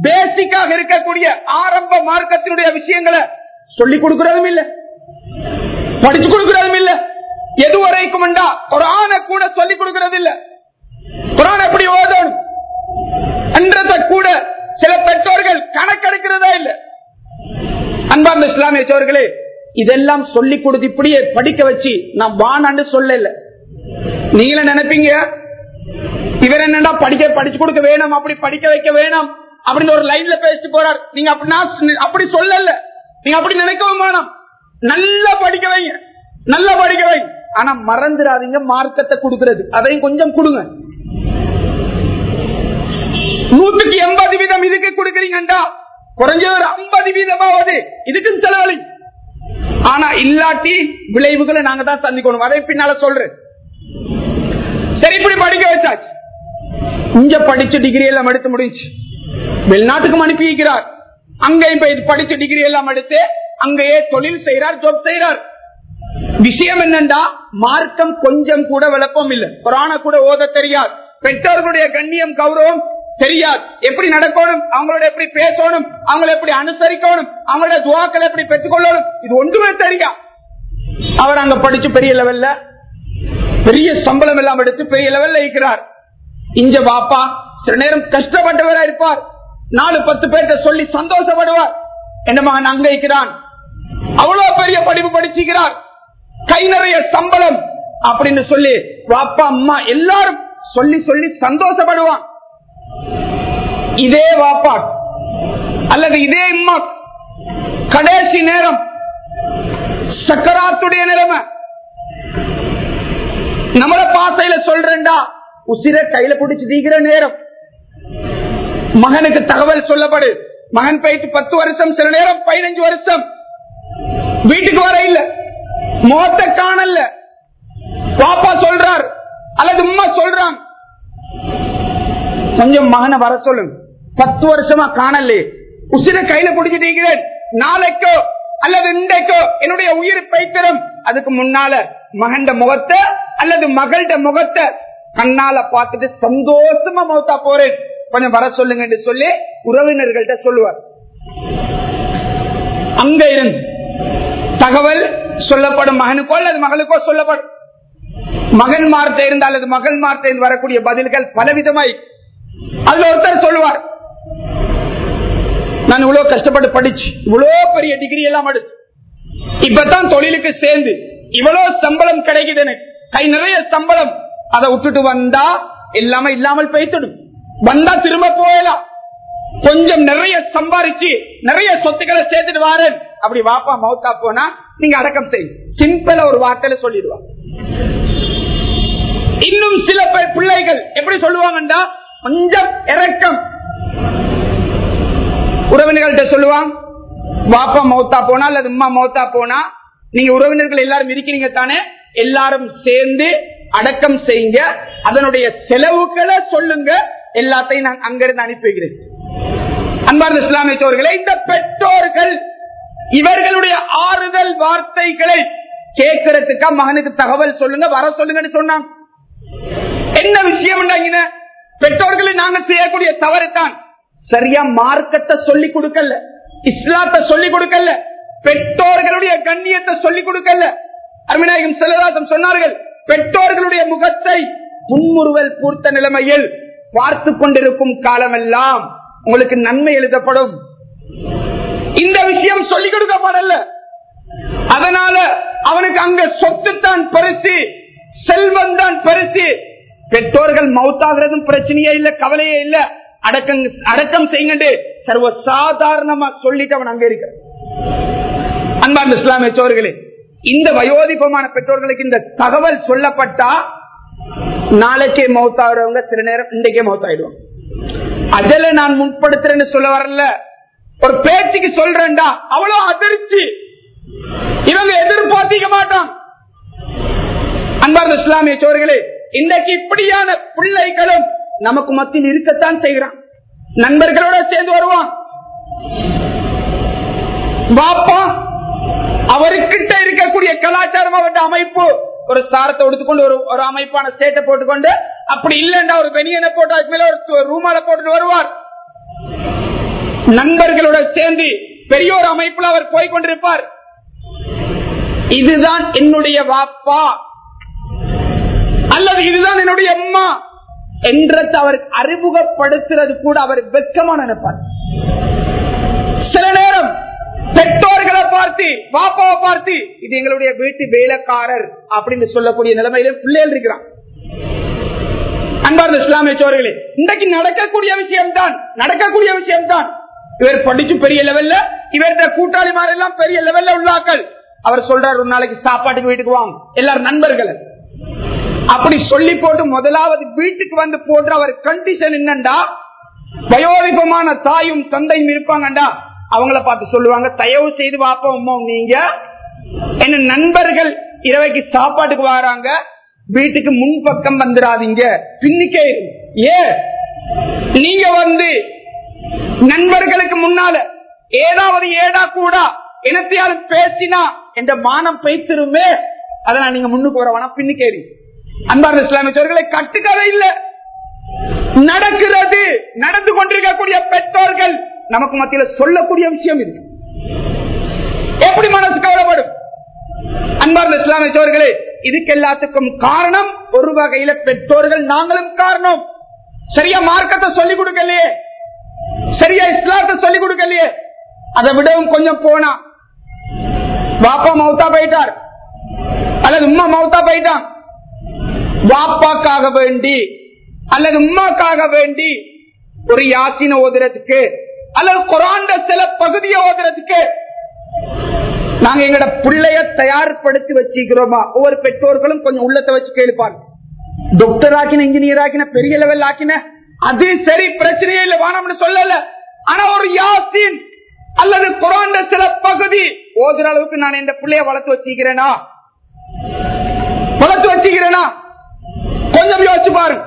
பேசிக்காக இருக்கக்கூடிய ஆரம்ப மார்க்கத்தினுடைய விஷயங்களை சொல்லிக் கொடுக்கறதும் இல்ல. படிச்சு கொடுக்கறதும் இல்ல. எது வரைக்கும் ஒரு ஆணை கூட சொல்லிக் கொடுக்கறது இல்ல. குரான் எப்படி ஓதணும் என்றத கூட சில பெற்றோர்கள் கணக்கெடுக்கிறதா இல்ல. அன்பார்ந்த இஸ்லாமிய சோர்களே இதெல்லாம் சொல்லிக் கொடுத்து இப்படியே படிக்க வச்சு நான் வானான்னு சொல்லல. நீங்களே நினைப்பீங்க? இவர் என்னடா படிக்க படிச்சு கொடுக்க வேணும் அப்படி படிக்க வைக்க வேணும் அப்படின்னு ஒரு லைன்ல பேசிட்டு போறார். நீங்க அப்படின்னா அப்படி சொல்லல. நீங்க அப்படி நினைக்கவும் வேணாம். நல்லா படிக்க வைங்க நல்லா படிக்க வைங்க ஆனா மறந்துடாதீங்க மார்க்கத்தை கொடுக்கிறது. அதையும் கொஞ்சம் கொடுங்க. நூத்துக்கு எண்பது வீதம் இதுக்கு கொடுக்கறீங்கடா குறைஞ்ச ஒரு ஐம்பது வீதமாவது இதுக்கும் செலவழி. ஆனா இல்லாட்டி விளைவுகளை நாங்க தான் சந்திக்கணும். அதை பின்னால சொல்றேன். சரி இப்படி படிக்க வச்சாச்சு. இங்க படிச்ச டிகிரி எல்லாம் எடுத்து முடிஞ்சு. வெளிநாட்டுக்கும் அனுப்பி வைக்கிறார். அங்கேயும் போய் படிச்சு டிகிரி எல்லாம் எடுத்து அங்கேயே தொழில் செய்யறார் ஜோப் செய்யறார் விஷயம் என்னண்டா? மார்க்கம் கொஞ்சம் கூட விளப்பம் இல்லை. புராண கூட ஓத தெரியாது. பெற்றோர்களுடைய கண்ணியம் கௌரவம் தெரியாது. எப்படி நடக்கணும்? அவங்களோட எப்படி பேசணும்? அவங்களை எப்படி அனுசரிக்கணும்? அவங்களோட துவாக்களை எப்படி பெற்றுக்கொள்ளணும்? இது ஒன்றுமே தெரியா. அவர் அங்க படிச்சு பெரிய லெவல்ல பெரிய சம்பளம் எல்லாம் எடுத்து பெரிய லெவல்ல இருக்கிறார். இங்க பாப்பா சில நேரம் கஷ்டப்பட்டவரா இருப்பார். நாலு பத்து பேர்கிட்ட சொல்லி சந்தோஷப்படுவார். என்ன மகன் அங்க இருக்கிறான்? அவ்வளவு பெரிய படிப்பு படிச்சுக்கிறார். கை நிறைய சம்பளம் அப்படின்னு சொல்லி வாப்பா அம்மா எல்லாரும் சொல்லி சொல்லி சந்தோஷப்படுவான். இதே வாப்பா அல்லது இதே அம்மா கடைசி நேரம். சக்கராத்துடைய நிலைமை. நம்மள பாசையில சொல்றேன்டா. உசிர கையில பிடிச்சு தீக்கிற நேரம். மகனுக்கு தகவல் சொல்லப்படு. மகன் போயிட்டு பத்து வருஷம் சில நேரம் பதினஞ்சு வருஷம். வீட்டுக்கு வர இல்ல. முகத்தை காணல. பாப்பா சொல்றார் அல்லது உமா சொல்றாங்க. கொஞ்சம் மகனை வர சொல்லுங்க பத்து வருஷமா காணலே. உசிர கையில பிடிச்சிட்டு நாளைக்கோ அல்லது இன்றைக்கோ என்னுடைய உயிர் பைத்திரம் அதுக்கு முன்னால மகண்ட முகத்தை அல்லது மகள்ட முகத்தை கண்ணால பார்த்துட்டு சந்தோஷமா மௌத்தா போறேன். கொஞ்சம் வர சொல்லுங்க சொல்லி உறவினர்கள்ட்ட சொல்லுவார். அங்க இருந்து தகவல் சொல்லப்படும் மகனுக்கோ அல்லது மகளுக்கோ சொல்லப்படும். மகன் மார்த்தை இருந்து அல்லது மகள் மார்த்தை இருந்து வரக்கூடிய பதில்கள் பலவிதமாய் அதுல ஒருத்தர் சொல்லுவார். நான் இவ்வளவு கஷ்டப்பட்டு படிச்சு இவ்வளவு பெரிய டிகிரி எல்லாம் எடுத்து இப்பதான் தொழிலுக்கு சேர்ந்து இவ்வளவு சம்பளம் கிடைக்குது எனக்கு. கை நிறைய சம்பளம். அதை விட்டுட்டு வந்தா எல்லாமே இல்லாமல் போய்த்துடும் வந்தா திரும்ப போயலாம். கொஞ்சம் நிறைய சம்பாரிச்சு நிறைய சொத்துக்களை சேர்த்துட்டு வாரு அப்படி வாப்பா மௌத்தா போனா நீங்க அடக்கம் செய்யும் சிம்பிளா ஒரு வார்த்தையில சொல்லிடுவாங்க இன்னும் சில பிள்ளைகள் எப்படி சொல்லுவாங்கடா கொஞ்சம் இறக்கம். உறவினர்கள்ட்ட சொல்லுவான் வாப்பா மௌத்தா போனா அல்லது உமா மௌத்தா போனா நீங்க உறவினர்கள் எல்லாரும் இருக்கிறீங்க தானே? எல்லாரும் சேர்ந்து அடக்கம் செய்யுங்க. அதனுடைய செலவுகளை சொல்லுங்க. எல்லாத்தையும் நான் அங்கிருந்து அனுப்பி வைக்கிறேன். அன்பார்ந்த இஸ்லாமிய சோர்களே இந்த பெற்றோர்கள் இவர்களுடைய ஆறுதல் வார்த்தைகளை கேட்கறதுக்கா மகனுக்கு தகவல் சொல்லுங்க வர சொல்லுங்கன்னு சொன்னான். என்ன விஷயம் பெற்றோர்களை நாங்க செய்யக்கூடிய தவறு தான். சரியா மார்க்கத்தை சொல்லி கொடுக்கல இஸ்லாத்தை சொல்லி கொடுக்கல பெற்றோர்களுடைய கண்ணியத்தை சொல்லிக் கொடுக்கல. அருமநாயகம் செல்லதாசம் சொன்னார்கள் பெற்றோர்களுடைய முகத்தை புன்முறுவல் பூர்த்த நிலைமையில் பார்த்து கொண்டிருக்கும் காலமெல்லாம் உங்களுக்கு நன்மை எழுதப்படும். இந்த விஷயம் சொல்லிக் கொடுக்கப்படல. அதனால அவனுக்கு அங்க சொத்து தான் பரிசு செல்வம் தான் பரிசு. பெற்றோர்கள் மவுத்தாகிறதும் பிரச்சனையே இல்ல கவலையே இல்ல. அடக்கம் அடக்கம் செய்யுங்க சர்வ சாதாரணமா சொல்லிட்டு அவன் அங்க இருக்கிறான். அன்பான் இஸ்லாமிய சோர்களே இந்த வயோதிபமான பெற்றோர்களுக்கு இந்த தகவல் சொல்லப்பட்டா நாளைக்கே மௌத்தாகிறவங்க சில நேரம் இன்றைக்கே மௌத்தாயிடுவாங்க. அதில நான் முன்படுத்துறேன்னு சொல்ல வரல. ஒரு பேச்சுக்கு சொல்றேன்டா அவ்வளவு அதிர்ச்சி. இவங்க எதிர்பார்த்திக்க மாட்டான். அன்பார்ந்த இஸ்லாமிய சோர்களே இன்றைக்கு இப்படியான பிள்ளைகளும் நமக்கு மத்தியில் இருக்கத்தான் செய்கிறான். நண்பர்களோட சேர்ந்து வருவான். பாப்பா அவருக்கிட்ட இருக்கக்கூடிய கலாச்சாரம் அவருடைய அமைப்பு ஒரு சாரத்தை எடுத்துக்கொண்டு ஒரு ஒரு அமைப்பான சேட்டை போட்டுக்கொண்டு அப்படி இல்லைண்டா ஒரு பெனியனை போட்டு அதுக்கு மேல ஒரு ரூமால போட்டுட்டு வருவார். நண்பர்களோட சேர்ந்து பெரிய ஒரு அமைப்புல அவர் போய்கொண்டிருப்பார் இதுதான் என்னுடைய வாப்பா. அல்லது இதுதான் என்னுடைய அம்மா என்றது அவர் அறிமுகப்படுத்துறது கூட அவர் வெட்கமா நினைப்பார். பெற்றோர்களை பார்த்து பாப்பாவை பார்த்து இது எங்களுடைய வீட்டு வேலைக்காரர் அப்படின்னு சொல்லக்கூடிய நிலைமையில பிள்ளைகள் இருக்கிறான். அன்பார்ந்த இஸ்லாமிய சோழர்களே இன்றைக்கு நடக்கக்கூடிய விஷயம் தான் நடக்கக்கூடிய விஷயம் தான் இவர் படிச்சு பெரிய லெவல்ல இவர்கிட்ட கூட்டாளி எல்லாம் பெரிய லெவல்ல உள்ளாக்கள். அவர் சொல்றார் ஒரு நாளைக்கு சாப்பாட்டுக்கு வீட்டுக்கு வாங்க எல்லாரும் நண்பர்கள். அப்படி சொல்லி போட்டு முதலாவது வீட்டுக்கு வந்து போட்டு அவர் கண்டிஷன் என்னண்டா? வயோதிபமான தாயும் தந்தையும் இருப்பாங்கண்டா? அவங்கள பார்த்து சொல்லுவாங்க தயவு செய்து பாப்போம் நீங்க என்ன நண்பர்கள் இரவைக்கு சாப்பாட்டுக்கு வராங்க வீட்டுக்கு முன்பக்கம் வந்துடாதீங்க பின்னிக்கே ஏ நீங்க வந்து நண்பர்களுக்கு முன்னால ஏதாவது ஏடா கூட எனத்தையாலும் பேசினா என்ற மானம் பேசிருமே அதனால் நீங்க முன்னுக்கு வரவனா பின்னுக்கேறி அன்பார்ந்த இஸ்லாமியர்களை கட்டுக்கதை இல்ல. நடக்கிறது நடந்து கொண்டிருக்கக்கூடிய பெற்றோர்கள் நமக்கு மத்தியில சொல்லக்கூடிய விஷயம் இது. எப்படி மனசு கவலைப்படும்? அன்பார்ந்த இஸ்லாமிய சோர்களே இதுக்கு எல்லாத்துக்கும் காரணம் ஒரு வகையில பெற்றோர்கள் நாங்களும் காரணம். சரியா மார்க்கத்தை சொல்லிக் கொடுக்கலையே? சரியா இஸ்லாத்தை சொல்லிக் கொடுக்கலையே? அதை விடவும் கொஞ்சம் போனா. பாப்பா மௌத்தா போயிட்டார். அல்லது உமா மௌத்தா போயிட்டான். பாப்பாக்காக வேண்டி அல்லது உமாக்காக வேண்டி ஒரு யாத்தின ஓதுறதுக்கு அல்லது குராண்ட சில பகுதியை ஓதுறதுக்கு நாங்க எங்கட பிள்ளைய தயார்படுத்தி வச்சிருக்கிறோமா? ஒவ்வொரு பெற்றோர்களும் கொஞ்சம் உள்ளத்தை வச்சு கேளுப்பாங்க. டாக்டர் ஆக்கின இன்ஜினியர் ஆக்கின பெரிய லெவல் ஆக்கின அது சரி பிரச்சனையே இல்ல வானம்னு சொல்லல. ஆனா ஒரு யாசின் அல்லது குரான் சில பகுதி ஓதுற அளவுக்கு நான் இந்த பிள்ளைய வளர்த்து வச்சிருக்கிறேனா? வளர்த்து வச்சிருக்கிறேனா? கொஞ்சம் யோசிச்சு பாருங்க.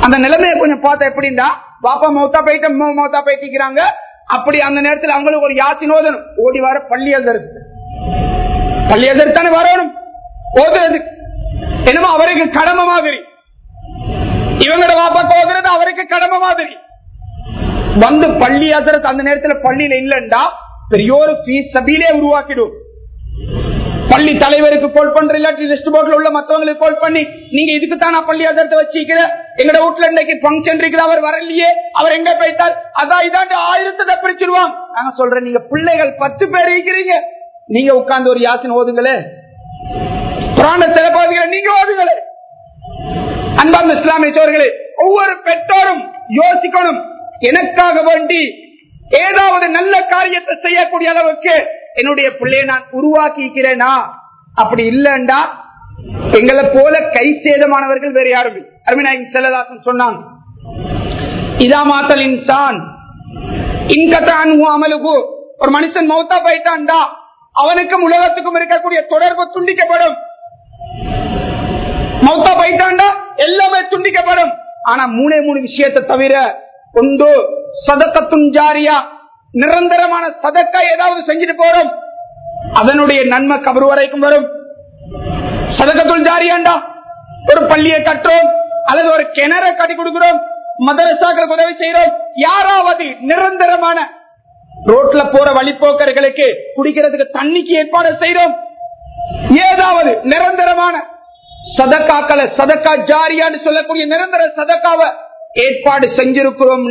அந்த நிலைமையை கொஞ்சம் பார்த்தா எப்படின்னா பாப்பா மௌத்தா போயிட்டு மௌத்தா போயிட்டிருக்கிறாங்க அப்படி அந்த நேரத்தில் அவங்களுக்கு ஒரு யாத்தின் ஓதணும் ஓடி வர பள்ளி எழுதுறது. பள்ளி எழுதுறதுதானே வரணும். ஓதுறது. என்னமோ அவருக்கு கடமை மாதிரி. இவங்களோட பாப்பாக்கு ஓதுறது அவருக்கு கடமை மாதிரி. வந்து பள்ளி எழுதுறது அந்த நேரத்தில் பள்ளியில இல்லைண்டா பெரியோரு உருவாக்கிடும். பள்ளி தலைவருக்கு கால் பண்ற இல்லாட்டி லிஸ்ட் போர்ட்ல உள்ள மத்தவங்களுக்கு கால் பண்ணி நீங்க இதுக்கு தான் நான் பள்ளி அதிர்த்து வச்சிருக்கிற? எங்கட வீட்டுல இன்னைக்கு பங்கன் இருக்குது அவர் வரலையே அவர் எங்க போயிட்டார்? அதான் இதாண்டு ஆயிரத்தை பிரிச்சிருவான். நாங்க சொல்றேன் நீங்க பிள்ளைகள் பத்து பேர் இருக்கிறீங்க. நீங்க உட்கார்ந்து ஒரு யாசின் ஓதுங்களே. புராண சிறப்பாதிகளை நீங்க ஓதுங்களே. அன்பார்ந்த இஸ்லாமிய சோர்களே ஒவ்வொரு பெற்றோரும் யோசிக்கணும். எனக்காக வேண்டி ஏதாவது நல்ல காரியத்தை செய்யக்கூடிய அளவுக்கு என்னுடைய பிள்ளைய நான் உருவாக்கிக்கிறேனா? அப்படி இல்லண்டா. எங்களை போல கை சேதமானவர்கள் வேற யாரும் அருமைநாயகன் செல்லதாசன் சொன்னாங்க இதா மாத்தல் இன்சான். இன்கத்தான் அமலுகு. ஒரு மனுஷன் மௌத்தா போயிட்டான்டா. அவனுக்கும் உலகத்துக்கும் இருக்கக்கூடிய தொடர்பு துண்டிக்கப்படும். மௌத்தா போயிட்டான்டா எல்லாமே துண்டிக்கப்படும். ஆனா மூணே மூணு விஷயத்தை தவிர ஒன்று சதக்கத்தும் ஜாரியா நிரந்தரமான சதக்கா ஏதாவது செஞ்சுட்டு போறோம். அதனுடைய நன்மை கபரு வரைக்கும் வரும். சதக்கத்துள் ஜாரியாண்டா ஒரு பள்ளியை கட்டுறோம் அல்லது ஒரு கிணற கட்டி கொடுக்கிறோம் மதரசாக்களுக்கு உதவி செய்யறோம் யாராவது நிரந்தரமான ரோட்ல போற வழிபோக்கர்களுக்கு குடிக்கிறதுக்கு தண்ணிக்கு ஏற்பாடு செய்யறோம் ஏதாவது நிரந்தரமான சதக்காக்களை சதக்கா ஜாரியான்னு சொல்லக்கூடிய நிரந்தர சதக்காவை ஏற்பாடு செஞ்சிருக்கிறோம்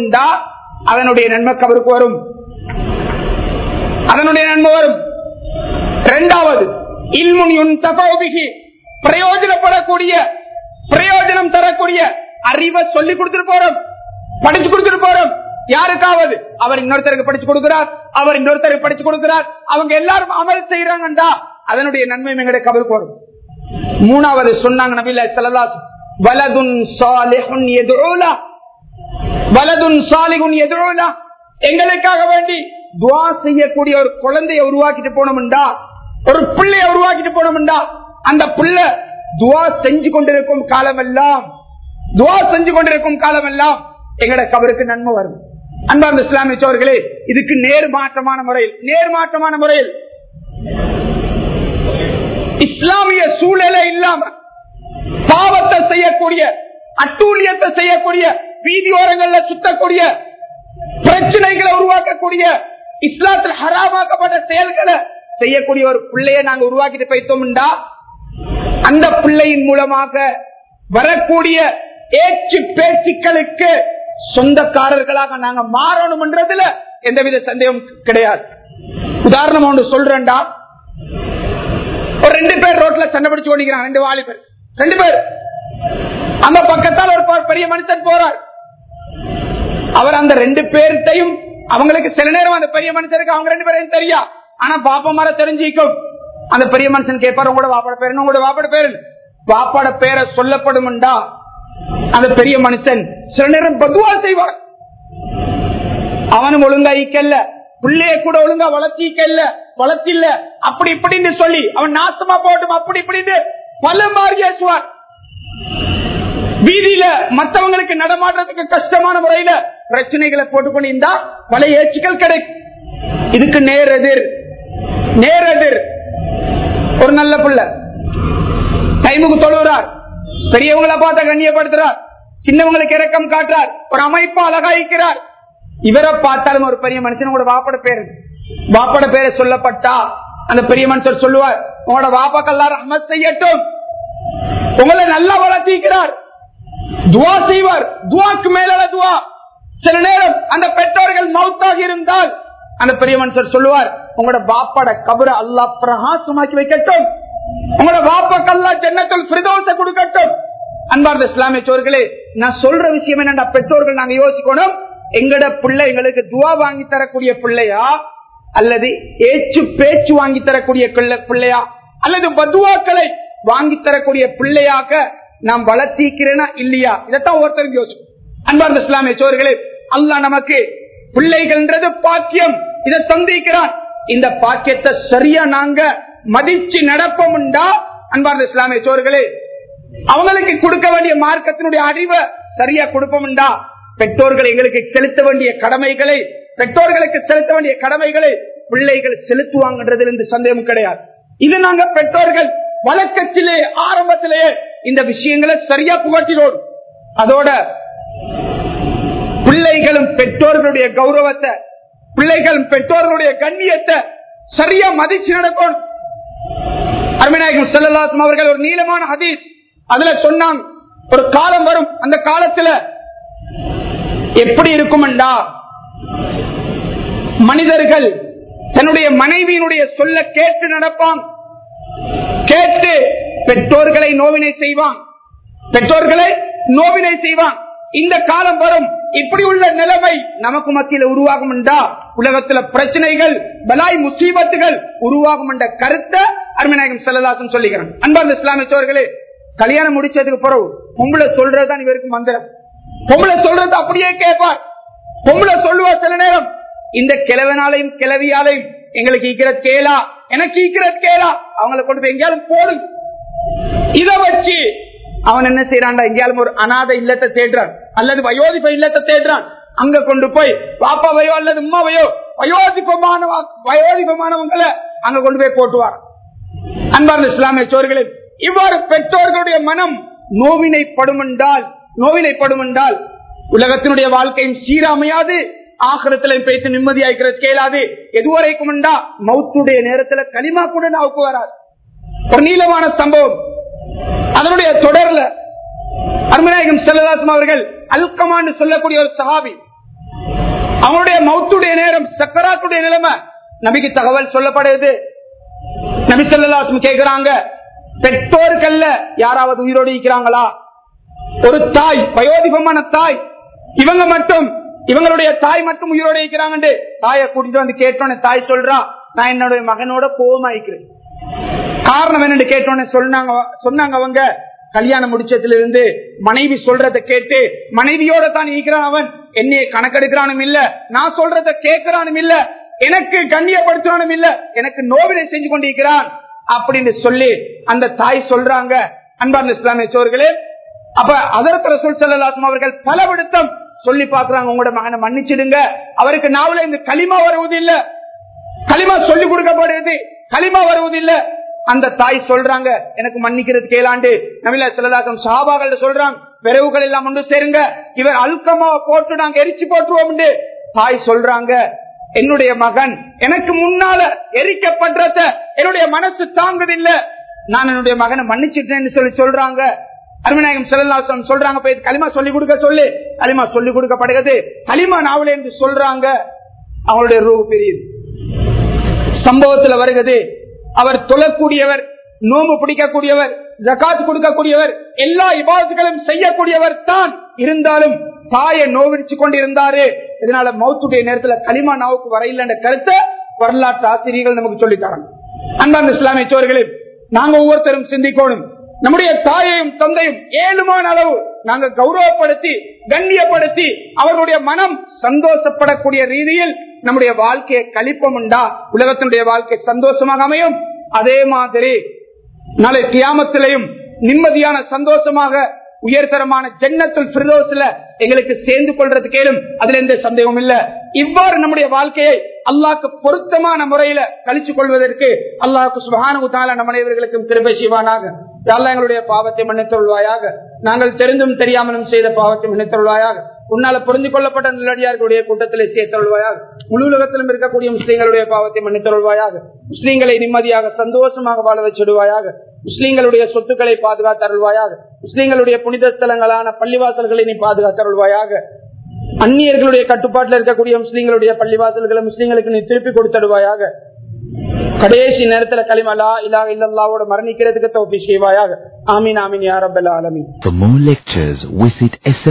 அதனுடைய நன்மை கவருக்கு வரும். அதனுடைய நன்மை வரும். இரண்டாவது இல்முனியுன் தபோபிகி பிரயோஜனப்படக்கூடிய பிரயோஜனம் தரக்கூடிய அறிவை சொல்லி கொடுத்துட்டு போறோம் படிச்சு கொடுத்துட்டு போறோம் யாருக்காவது? அவர் இன்னொருத்தருக்கு படிச்சு கொடுக்கிறார். அவர் இன்னொருத்தருக்கு படிச்சு கொடுக்கிறார். அவங்க எல்லாரும் அமல் செய்யறாங்கண்டா அதனுடைய நன்மை எங்களுடைய கபருக்கு வரும் மூணாவது சொன்னாங்க நபில சலதாஸ் வலதுன் சாலிஹுன் எதிரோலா வலதுன் சாலிகுன் எதிரோலா எங்களுக்காக வேண்டி துவா செய்யக்கூடிய ஒரு குழந்தைய உருவாக்கிட்டு போனோம்டா. ஒரு பிள்ளைய உருவாக்கிட்டு போனோம்டா. அந்த பிள்ளை துவா செஞ்சு கொண்டிருக்கும் காலமெல்லாம் துவா செஞ்சு கொண்டிருக்கும் காலமெல்லாம் எங்கட கபருக்கு நன்மை வரும். அன்பார்ந்த இஸ்லாமிய சோர்களே இதுக்கு நேர்மாற்றமான முறையில் நேர்மாற்றமான முறையில். இஸ்லாமிய சூழலே இல்லாம பாவத்தை செய்யக்கூடிய அட்டூழியத்தை செய்யக்கூடிய வீதியோரங்கள்ல சுத்தக்கூடிய பிரச்சனைகளை உருவாக்கக்கூடிய இஸ்லாத்தில் ஹராமாக்கப்பட்ட செயல்களை செய்யக்கூடிய ஒரு பிள்ளைய நாங்க உருவாக்கிட்டு போய்த்தோம்டா அந்த பிள்ளையின் மூலமாக வரக்கூடிய ஏச்சு பேச்சுக்களுக்கு சொந்தக்காரர்களாக நாங்க மாறணும்ன்றதுல எந்தவித சந்தேகம் கிடையாது. உதாரணம் ஒன்று சொல்றேன்டா. ஒரு ரெண்டு பேர் ரோட்ல சண்டை பிடிச்சு ஓடிக்கிறான் ரெண்டு வாலிபர் ரெண்டு பேர். அந்த பக்கத்தால் ஒரு பெரிய மனுஷன் போறார். அவர் அந்த ரெண்டு பேர்த்தையும் அவங்களுக்கு சில நேரம் அந்த பெரிய மனுஷனுக்கு அவங்க ரெண்டு பேரும் தெரியா? ஆனா பாப்பா மாற தெரிஞ்சிக்கும். அந்த பெரிய மனுஷன் கேட்பாரு உங்களோட வாப்பாட பேரு உங்களோட வாப்பாட பேரு பாப்பாட பேரை சொல்லப்படும்டா. அந்த பெரிய மனுஷன் சில நேரம் பதுவா செய்வார் அவனும் ஒழுங்கா ஈக்கல்ல பிள்ளைய கூட ஒழுங்கா வளர்த்திக்கல்ல வளர்த்தில்ல. அப்படி இப்படின்னு சொல்லி அவன் நாசமா போட்டும் அப்படி இப்படின்னு பல மாறி ஏசுவான் வீதியில மற்றவங்களுக்கு நடமாடுறதுக்கு கஷ்டமான முறையில பிரச்சனைகளை போட்டுக்கொண்டு இருந்தா பல ஏச்சுக்கள் கிடைக்கும். இதுக்கு நேர் எதிர் நேர் எதிர் ஒரு நல்ல பிள்ளை. டைமுக்கு தொழுகிறார் பெரியவங்களை பார்த்த கண்ணியப்படுத்துறார். சின்னவங்களுக்கு இறக்கம் காட்டுறார். ஒரு அமைப்பா அழகாய்க்கிறார். இவரை பார்த்தாலும் ஒரு பெரிய மனுஷன் உங்களோட வாப்பட பேரு. வாப்பட பேரை சொல்லப்பட்டா அந்த பெரிய மனுஷர் சொல்லுவார் உங்களோட வாப்பாக்கெல்லாம் அமர் செய்யட்டும். உங்களை நல்லா வளர்த்திக்கிறார். துவா செய்வார். துவாக்கு மேலான துவா. சில நேரம் அந்த பெற்றோர்கள் மவுத்தாக இருந்தால் அந்த பெரிய மனுஷர் சொல்லுவார் உங்களோட பாப்பாட கபர அல்லா பிரகாசமாக்கி வைக்கட்டும். உங்களோட பாப்பாக்கல்லா ஜன்னத்தில் பிரதோஷ கொடுக்கட்டும். அன்பார்ந்த இஸ்லாமிய சோர்களே நான் சொல்ற விஷயம் என்னடா பெற்றோர்கள் நாங்க யோசிக்கணும் எங்கட பிள்ளை எங்களுக்கு துவா வாங்கி தரக்கூடிய பிள்ளையா அல்லது ஏச்சு பேச்சு வாங்கி தரக்கூடிய பிள்ளையா அல்லது பதுவாக்களை வாங்கி தரக்கூடிய பிள்ளையாக நாம் வளர்த்திக்கிறேனா இல்லையா? இதைத்தான் ஒருத்தரும் யோசிக்கும். அன்பார்ந்த இஸ்லாமிய சோர்களே அல்லா நமக்கு பிள்ளைகள்ன்றது பாக்கியம். இதை தந்திக்கிறான். இந்த பாக்கியத்தை சரியா நாங்க மதிச்சு நடப்போம்டா அன்பார்ந்த இஸ்லாமிய சோர்களே அவங்களுக்கு கொடுக்க வேண்டிய மார்க்கத்தினுடைய அறிவை சரியா கொடுப்போம்டா பெற்றோர்கள் எங்களுக்கு செலுத்த வேண்டிய கடமைகளை பெற்றோர்களுக்கு செலுத்த வேண்டிய கடமைகளை பிள்ளைகள் இருந்து சந்தேகம் கிடையாது. இது நாங்க பெற்றோர்கள் வழக்கத்திலே ஆரம்பத்திலேயே இந்த விஷயங்களை சரியா புகட்டினோம் அதோட பிள்ளைகளும் பெற்றோர்களுடைய கௌரவத்தை பிள்ளைகளும் பெற்றோர்களுடைய கண்ணியத்தை சரியா மதிச்சு நடக்கும் அருமநாயகம் செல்லலாசம் அவர்கள் ஒரு நீளமான ஹதீஸ் அதுல சொன்னாங்க. ஒரு காலம் வரும். அந்த காலத்துல எப்படி இருக்கும்டா மனிதர்கள் தன்னுடைய மனைவியினுடைய சொல்ல கேட்டு நடப்பான் கேட்டு பெற்றோர்களை நோவினை செய்வான். பெற்றோர்களை நோவினை செய்வான். இந்த காலம் வரும். இப்படி உள்ள நிலைமை நமக்கு மத்தியில் உருவாகும் என்றா உலகத்துல பிரச்சனைகள் பலாய் முசீபத்துகள் உருவாகும் என்ற கருத்தை அருமநாயகம் செல்லதாசன் சொல்லுகிறான் அன்பார்ந்த இஸ்லாமியர்களே கல்யாணம் முடிச்சதுக்கு பிறகு பொம்பளை சொல்றதுதான் இவருக்கு மந்திரம். பொம்பளை சொல்றது அப்படியே கேட்பார். பொம்பளை சொல்லுவார் சில நேரம். இந்த கிழவனாலையும் கிளவியாலையும் எங்களுக்கு ஈக்கிறது கேளா. எனக்கு சீக்கிரம் கேளா. அவங்களை கொண்டு போய் எங்கேயாலும் போடும் இத வச்சு அவன் என்ன செய்யறான்டா எங்கேயாலும் ஒரு அநாத இல்லத்தை தேடுறான். அல்லது வயோதிப இல்லத்தை தேடுறான். அங்க கொண்டு போய் பாப்பாவையோ அல்லது உமாவையோ வயோதிபமான வயோதிபமானவங்களை அங்க கொண்டு போய் போட்டுவார் அன்பார்ந்த இஸ்லாமிய சோர்களே இவ்வாறு பெற்றோர்களுடைய மனம் நோவினைப்படும் என்றால் நோவினைப்படும் என்றால் உலகத்தினுடைய வாழ்க்கையும் சீராமையாது. ஆகரத்துல பேசி நிம்மதியாக்கிறது கேளாது எதுவரைக்கும் மௌத்துடைய நேரத்துல களிமா கூட நாவுக்கு வராது. ஒரு நீளமான சம்பவம். அதனுடைய தொடர்ல அருமநாயகம் செல்லதாசம் அவர்கள் அல்கமான்னு சொல்லக்கூடிய ஒரு சகாபி அவனுடைய மௌத்துடைய நேரம் சக்கராத்துடைய நிலைமை. நபிக்கு தகவல் சொல்லப்படுது. நபி செல்லதாசம் கேட்கிறாங்க பெற்றோர்கள்ல யாராவது உயிரோடு இருக்கிறாங்களா? ஒரு தாய் வயோதிபமான தாய். இவங்க மட்டும் இவங்களுடைய தாய் மட்டும் உயிரோடு இருக்கிறாங்க தாயை கூட்டிட்டு வந்து கேட்டோன்னு தாய் சொல்றா நான் என்னுடைய மகனோட கோவமாயிக்கிறேன் காரணம் என்னன்னு கேட்டோன்னு சொன்னாங்க சொன்னாங்க அவங்க. கல்யாணம் முடிச்சதுல இருந்து மனைவி சொல்றத கேட்டு மனைவியோட தான் ஈக்கிறான் அவன். என்னைய கணக்கெடுக்கிறானும் இல்ல. நான் சொல்றத கேட்கிறானும் இல்ல. எனக்கு கண்ணியப்படுத்துறானும் இல்ல. எனக்கு நோவினை செஞ்சு கொண்டிருக்கிறான். அப்படின்னு சொல்லி அந்த தாய் சொல்றாங்க. அன்பார்ந்த இஸ்லாமிய சோர்களே அப்ப அதற்கு ரசூல் சல்லாஸ்மா அவர்கள் பல விடுத்தம் சொல்லி பாக்குறாங்க உங்களோட மகனை மன்னிச்சிடுங்க. அவருக்கு நாவல இந்த களிமா வருவதில்லை களிமா சொல்லிக் கொடுக்கப்படுது களிமா வருவதில்லை அந்த தாய் சொல்றாங்க எனக்கு மன்னிக்கிறது கேளாண்டு. நவீன சிலதாக்கம் சாபாக்கள் சொல்றாங்க விரைவுகள் எல்லாம் ஒன்று சேருங்க. இவர் அல்கமா போட்டு நாங்க எரிச்சு போட்டுருவோம் தாய் சொல்றாங்க என்னுடைய மகன் எனக்கு முன்னால எரிக்கப்படுறத என்னுடைய மனசு தாங்குதில்ல. நான் என்னுடைய மகனை மன்னிச்சிட்டேன்னு சொல்லி சொல்றாங்க. அருமநாயகம் செல்லாசன் சொல்றாங்க போய் களிமா சொல்லி கொடுக்க சொல்லு. களிமா சொல்லிக் கொடுக்கப்படுகிறது. களிமா நாவல் என்று சொல்றாங்க. அவங்களுடைய ரூ பெரியது. சம்பவத்துல வருகிறது. அவர் தொழக்கூடியவர் நோம்பு பிடிக்கக்கூடியவர் ஜகாத் கொடுக்கக்கூடியவர் எல்லா இபாதத்துகளும் செய்யக்கூடியவர் தான். இருந்தாலும் தாயை நோவிடிச்சு கொண்டிருந்தாரு. இதனால மௌத்துடைய நேரத்துல களிமா நாவுக்கு வரையில்லை கருத்தை வரலாற்று ஆசிரியர்கள் நமக்கு சொல்லித்தராங்க அன்பான இஸ்லாமிய சோர்களே நாங்க ஒவ்வொருத்தரும் சிந்திக்கணும். நம்முடைய தாயையும் தந்தையும் ஏழுமான அளவு நாங்க கௌரவப்படுத்தி கண்ணியப்படுத்தி அவர்களுடைய மனம் சந்தோஷப்படக்கூடிய ரீதியில் நம்முடைய வாழ்க்கையை கழிப்போம் உண்டா? உலகத்தினுடைய வாழ்க்கை சந்தோஷமாக அமையும்? அதே மாதிரி நாளை கியாமத்திலையும் நிம்மதியான சந்தோஷமாக உயர்தரமான ஜன்னத்தில் பிரதோசில எங்களுக்கு சேர்ந்து கொள்றது கேளும் அதுல எந்த சந்தேகம் இல்ல. இவ்வாறு நம்முடைய வாழ்க்கையை அல்லாக்கு பொருத்தமான முறையில கழிச்சு கொள்வதற்கு அல்லாஹுக்கு சுகானுதால நம் அனைவர்களுக்கும் திருப்பை செய்வானாக. யாழ்லா எங்களுடைய பாவத்தை மன்னித்தொள்வாயாக நாங்கள் தெரிந்தும் தெரியாமலும் செய்த பாவத்தை மன்னித்தொள்வாயாக உன்னால புரிந்து கொள்ளப்பட்ட நல்லடியார்களுடைய கூட்டத்திலே சேர்த்தொள்வாயாக முழு உலகத்திலும் இருக்கக்கூடிய முஸ்லீம்களுடைய பாவத்தை மன்னித்தொள்வாயாக முஸ்லீம்களை நிம்மதியாக சந்தோஷமாக வாழ வச்சிடுவாயாக. முஸ்லீம்களுடைய சொத்துக்களை பாதுகாத்தருள்வாயாக. முஸ்லீம்களுடைய புனித ஸ்தலங்களான பள்ளிவாசல்களை நீ பாதுகாத்தருள்வாயாக. அந்நியர்களுடைய கட்டுப்பாட்டில் இருக்கக்கூடிய முஸ்லீம்களுடைய பள்ளிவாசல்களை முஸ்லீம்களுக்கு நீ திருப்பி கொடுத்தடுவாயாக கடைசி நேரத்துல களிமலா இல்லா இல்லல்லாவோட மரணிக்கிறதுக்கு தோப்பி செய்வாயாக ஆமீன் ஆமீன் யாரபல் ஆலமீன் For more lectures, visit SM